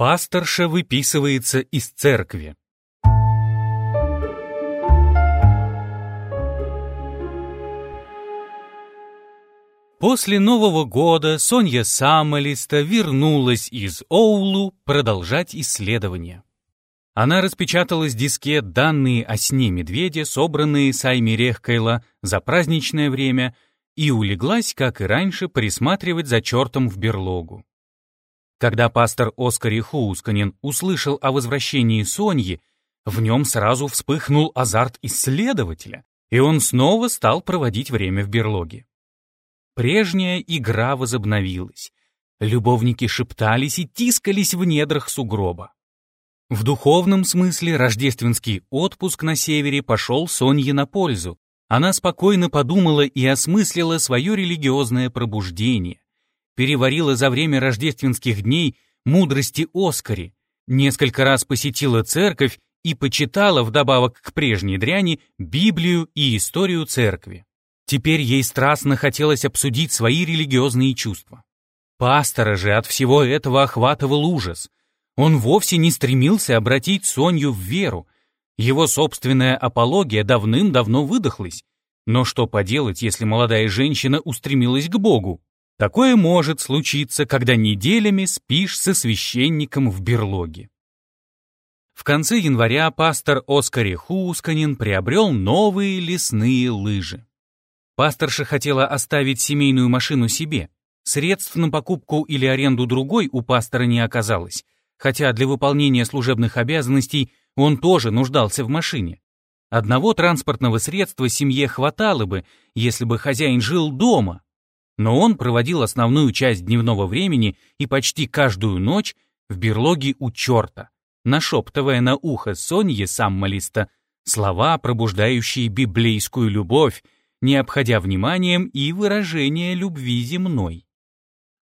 Пасторша выписывается из церкви. После Нового года Сонья Самолиста вернулась из Оулу продолжать исследования. Она распечатала с дискет данные о сне медведя, собранные Сайми Рехкайла за праздничное время, и улеглась, как и раньше, присматривать за чертом в берлогу. Когда пастор Оскар Хусканин услышал о возвращении Соньи, в нем сразу вспыхнул азарт исследователя, и он снова стал проводить время в берлоге. Прежняя игра возобновилась. Любовники шептались и тискались в недрах сугроба. В духовном смысле рождественский отпуск на севере пошел Сонье на пользу. Она спокойно подумала и осмыслила свое религиозное пробуждение. Переварила за время рождественских дней мудрости Оскари, несколько раз посетила церковь и почитала вдобавок к прежней дряни Библию и историю церкви. Теперь ей страстно хотелось обсудить свои религиозные чувства. Пастора же от всего этого охватывал ужас. Он вовсе не стремился обратить Соню в веру. Его собственная апология давным-давно выдохлась. Но что поделать, если молодая женщина устремилась к Богу? Такое может случиться, когда неделями спишь со священником в берлоге. В конце января пастор Оскар Хусканин приобрел новые лесные лыжи. Пасторша хотела оставить семейную машину себе. Средств на покупку или аренду другой у пастора не оказалось, хотя для выполнения служебных обязанностей он тоже нуждался в машине. Одного транспортного средства семье хватало бы, если бы хозяин жил дома. Но он проводил основную часть дневного времени и почти каждую ночь в берлоге у черта, нашептывая на ухо Сонье Саммалиста слова, пробуждающие библейскую любовь не обходя вниманием и выражение любви земной.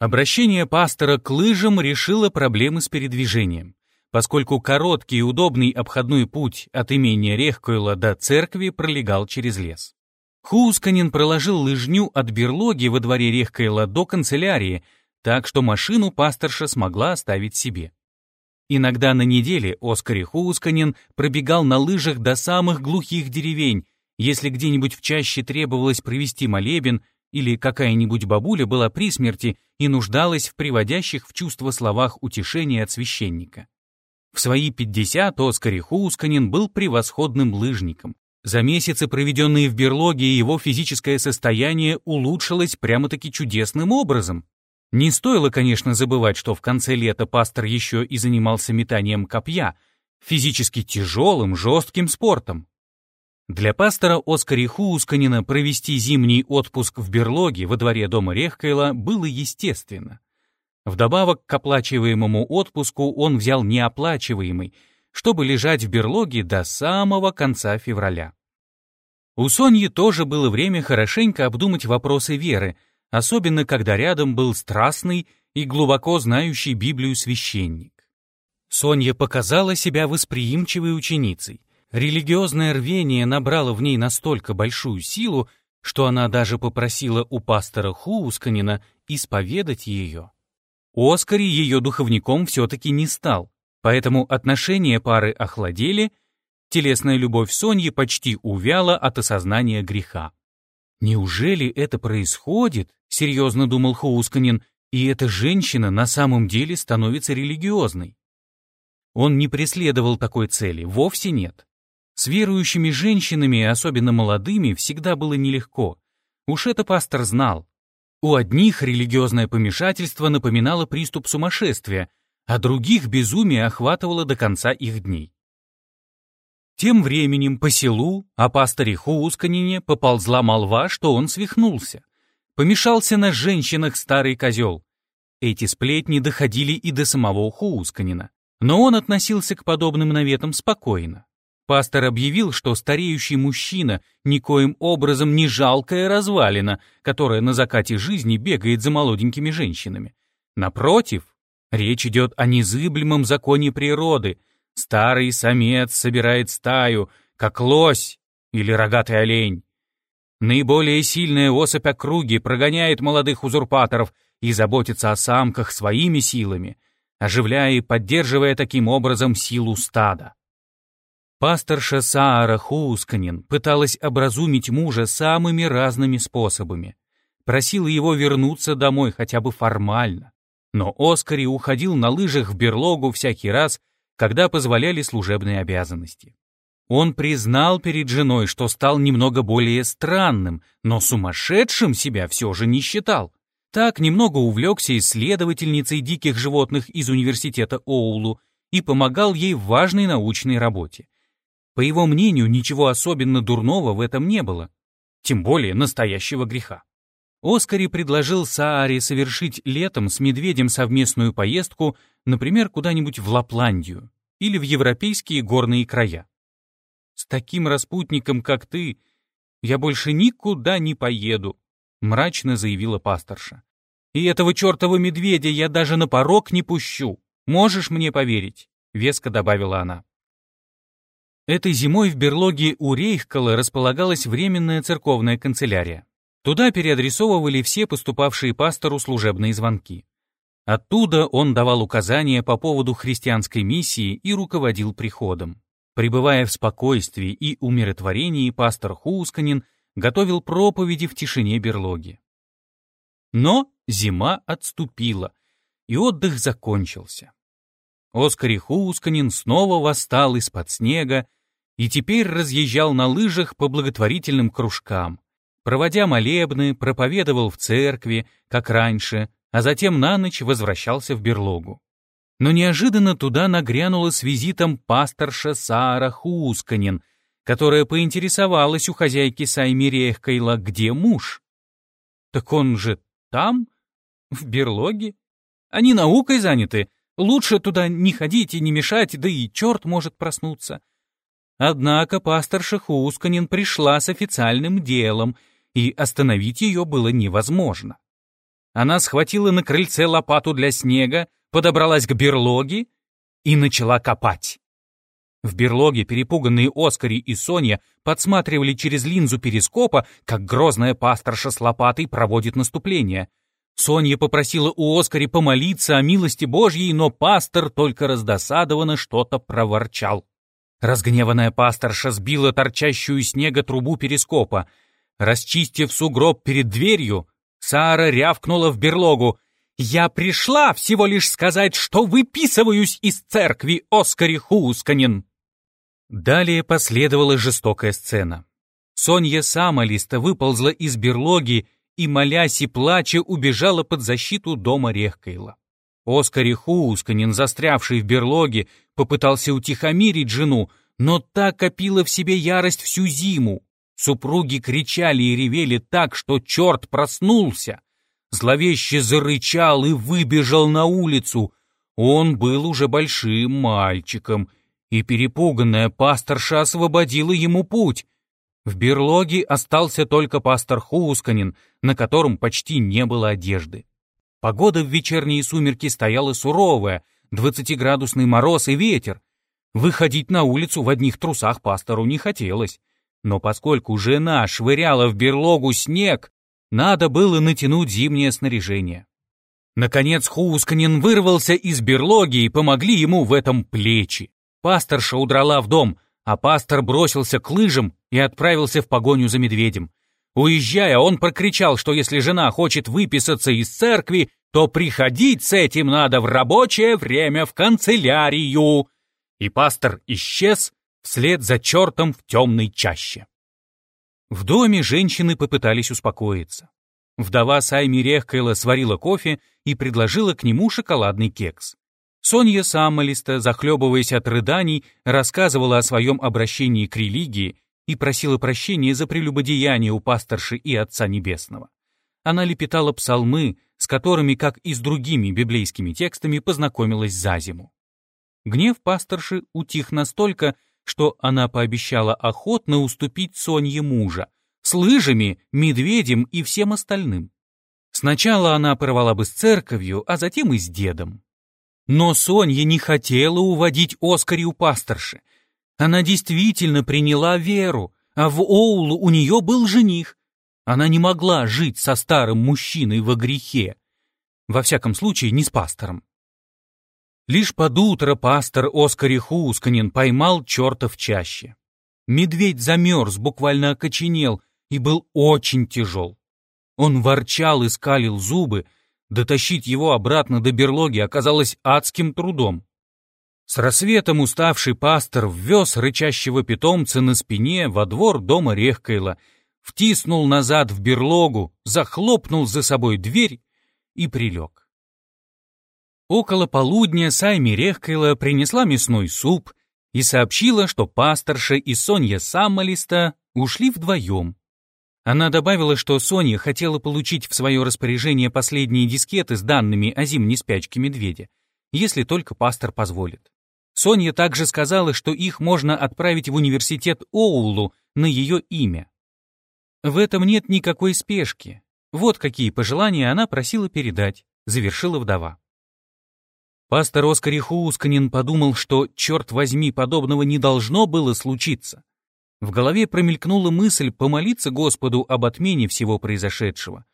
Обращение пастора к лыжам решило проблемы с передвижением, поскольку короткий и удобный обходной путь от имения Рехкойла до церкви пролегал через лес. Хусканин проложил лыжню от берлоги во дворе Рехкойла до канцелярии, так что машину пасторша смогла оставить себе. Иногда на неделе Оскар Хусканин пробегал на лыжах до самых глухих деревень, если где-нибудь в чаще требовалось провести молебен или какая-нибудь бабуля была при смерти и нуждалась в приводящих в чувство словах утешения от священника. В свои 50 Оскар Хусканин был превосходным лыжником. За месяцы, проведенные в берлоге, его физическое состояние улучшилось прямо-таки чудесным образом. Не стоило, конечно, забывать, что в конце лета пастор еще и занимался метанием копья, физически тяжелым, жестким спортом. Для пастора Оскари Хуусканина провести зимний отпуск в берлоге во дворе дома Рехкайла было естественно. Вдобавок к оплачиваемому отпуску он взял неоплачиваемый, чтобы лежать в берлоге до самого конца февраля. У Соньи тоже было время хорошенько обдумать вопросы веры, особенно когда рядом был страстный и глубоко знающий Библию священник. Соня показала себя восприимчивой ученицей, Религиозное рвение набрало в ней настолько большую силу, что она даже попросила у пастора Хуусканина исповедать ее. Оскари ее духовником все-таки не стал, поэтому отношения пары охладели, телесная любовь Соньи почти увяла от осознания греха. «Неужели это происходит?» — серьезно думал Хуусканин, и эта женщина на самом деле становится религиозной. Он не преследовал такой цели, вовсе нет. С верующими женщинами, особенно молодыми, всегда было нелегко. Уж это пастор знал. У одних религиозное помешательство напоминало приступ сумасшествия, а других безумие охватывало до конца их дней. Тем временем по селу о пасторе Хуусканине поползла молва, что он свихнулся. Помешался на женщинах старый козел. Эти сплетни доходили и до самого Хуусканина, но он относился к подобным наветам спокойно. Пастор объявил, что стареющий мужчина никоим образом не жалкая развалина, которая на закате жизни бегает за молоденькими женщинами. Напротив, речь идет о незыблемом законе природы. Старый самец собирает стаю, как лось или рогатый олень. Наиболее сильная особь округи прогоняет молодых узурпаторов и заботится о самках своими силами, оживляя и поддерживая таким образом силу стада. Пасторша Саара Хусканин пыталась образумить мужа самыми разными способами. Просила его вернуться домой хотя бы формально. Но Оскари уходил на лыжах в берлогу всякий раз, когда позволяли служебные обязанности. Он признал перед женой, что стал немного более странным, но сумасшедшим себя все же не считал. Так немного увлекся исследовательницей диких животных из университета Оулу и помогал ей в важной научной работе. По его мнению, ничего особенно дурного в этом не было, тем более настоящего греха. Оскари предложил Сааре совершить летом с медведем совместную поездку, например, куда-нибудь в Лапландию или в европейские горные края. «С таким распутником, как ты, я больше никуда не поеду», — мрачно заявила пасторша. «И этого чертова медведя я даже на порог не пущу. Можешь мне поверить?» — веско добавила она. Этой зимой в берлоге у Рейхкала располагалась временная церковная канцелярия. Туда переадресовывали все поступавшие пастору служебные звонки. Оттуда он давал указания по поводу христианской миссии и руководил приходом. Пребывая в спокойствии и умиротворении, пастор Хусканин готовил проповеди в тишине берлоги. Но зима отступила, и отдых закончился. Оскар Хусканин снова восстал из-под снега и теперь разъезжал на лыжах по благотворительным кружкам. Проводя молебны, проповедовал в церкви, как раньше, а затем на ночь возвращался в берлогу. Но неожиданно туда нагрянула с визитом пасторша Сара Хусканин, которая поинтересовалась у хозяйки Сайми Рехкайла, где муж. Так он же там, в берлоге. Они наукой заняты, лучше туда не ходить и не мешать, да и черт может проснуться. Однако пасторша Хусканин пришла с официальным делом, и остановить ее было невозможно. Она схватила на крыльце лопату для снега, подобралась к берлоге и начала копать. В берлоге перепуганные Оскари и Соня подсматривали через линзу перископа, как грозная пасторша с лопатой проводит наступление. Соня попросила у Оскари помолиться о милости Божьей, но пастор только раздосадованно что-то проворчал. Разгневанная пасторша сбила торчащую снега трубу перископа. Расчистив сугроб перед дверью, Сара рявкнула в берлогу. «Я пришла всего лишь сказать, что выписываюсь из церкви Оскари Хусканин!» Далее последовала жестокая сцена. Сонья Самолиста выползла из берлоги и, молясь и плача, убежала под защиту дома Рехкайла. Оскар Хусканин, застрявший в берлоге, попытался утихомирить жену, но та копила в себе ярость всю зиму. Супруги кричали и ревели так, что черт проснулся. Зловеще зарычал и выбежал на улицу. Он был уже большим мальчиком, и перепуганная пасторша освободила ему путь. В берлоге остался только пастор Хусканин, на котором почти не было одежды. Погода в вечерние сумерки стояла суровая, двадцатиградусный мороз и ветер. Выходить на улицу в одних трусах пастору не хотелось. Но поскольку жена швыряла в берлогу снег, надо было натянуть зимнее снаряжение. Наконец Хусканин вырвался из берлоги и помогли ему в этом плечи. Пасторша удрала в дом, а пастор бросился к лыжам и отправился в погоню за медведем. Уезжая, он прокричал, что если жена хочет выписаться из церкви, то приходить с этим надо в рабочее время в канцелярию. И пастор исчез вслед за чертом в темной чаще. В доме женщины попытались успокоиться. Вдова Сайми Рехкайла сварила кофе и предложила к нему шоколадный кекс. Сонья Саммолиста, захлебываясь от рыданий, рассказывала о своем обращении к религии и просила прощения за прелюбодеяние у пасторши и Отца Небесного. Она лепетала псалмы, с которыми, как и с другими библейскими текстами, познакомилась за зиму. Гнев пасторши утих настолько, что она пообещала охотно уступить Сонье мужа, с лыжами, медведем и всем остальным. Сначала она порвала бы с церковью, а затем и с дедом. Но Сонья не хотела уводить Оскари у пасторши, она действительно приняла веру, а в Оулу у нее был жених. Она не могла жить со старым мужчиной во грехе. Во всяком случае, не с пастором. Лишь под утро пастор Оскар Хусканин поймал черта в чаще. Медведь замерз, буквально окоченел и был очень тяжел. Он ворчал и скалил зубы, дотащить его обратно до берлоги оказалось адским трудом. С рассветом уставший пастор ввез рычащего питомца на спине во двор дома Рехкайла, втиснул назад в берлогу, захлопнул за собой дверь и прилег. Около полудня Сайми Рехкайла принесла мясной суп и сообщила, что пасторша и Сонья Саммалиста ушли вдвоем. Она добавила, что Соня хотела получить в свое распоряжение последние дискеты с данными о зимней спячке медведя, если только пастор позволит. Соня также сказала, что их можно отправить в университет Оулу на ее имя. В этом нет никакой спешки. Вот какие пожелания она просила передать, завершила вдова. Пастор Оскар Хусканин подумал, что, черт возьми, подобного не должно было случиться. В голове промелькнула мысль помолиться Господу об отмене всего произошедшего.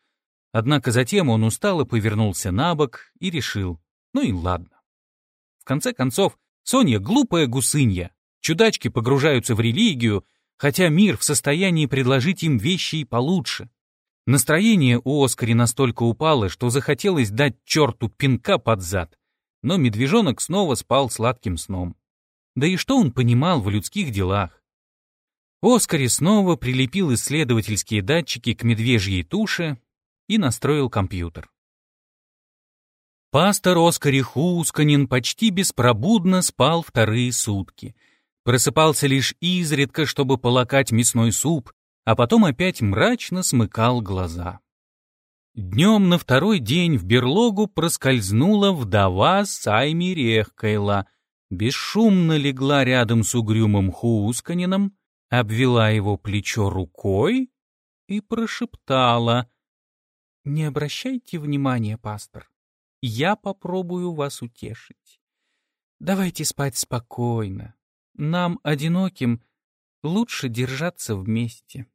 Однако затем он устало повернулся на бок и решил, ну и ладно. В конце концов, Соня глупая гусынья. Чудачки погружаются в религию, хотя мир в состоянии предложить им вещи и получше. Настроение у Оскари настолько упало, что захотелось дать черту пинка под зад, но медвежонок снова спал сладким сном. Да и что он понимал в людских делах? Оскари снова прилепил исследовательские датчики к медвежьей туше и настроил компьютер. Пастор Оскари Хусканин почти беспробудно спал вторые сутки. Просыпался лишь изредка, чтобы полакать мясной суп, а потом опять мрачно смыкал глаза. Днем на второй день в берлогу проскользнула вдова Сайми Рехкайла, бесшумно легла рядом с угрюмым Хусканином, обвела его плечо рукой и прошептала «Не обращайте внимания, пастор, я попробую вас утешить. Давайте спать спокойно. Нам, одиноким, лучше держаться вместе.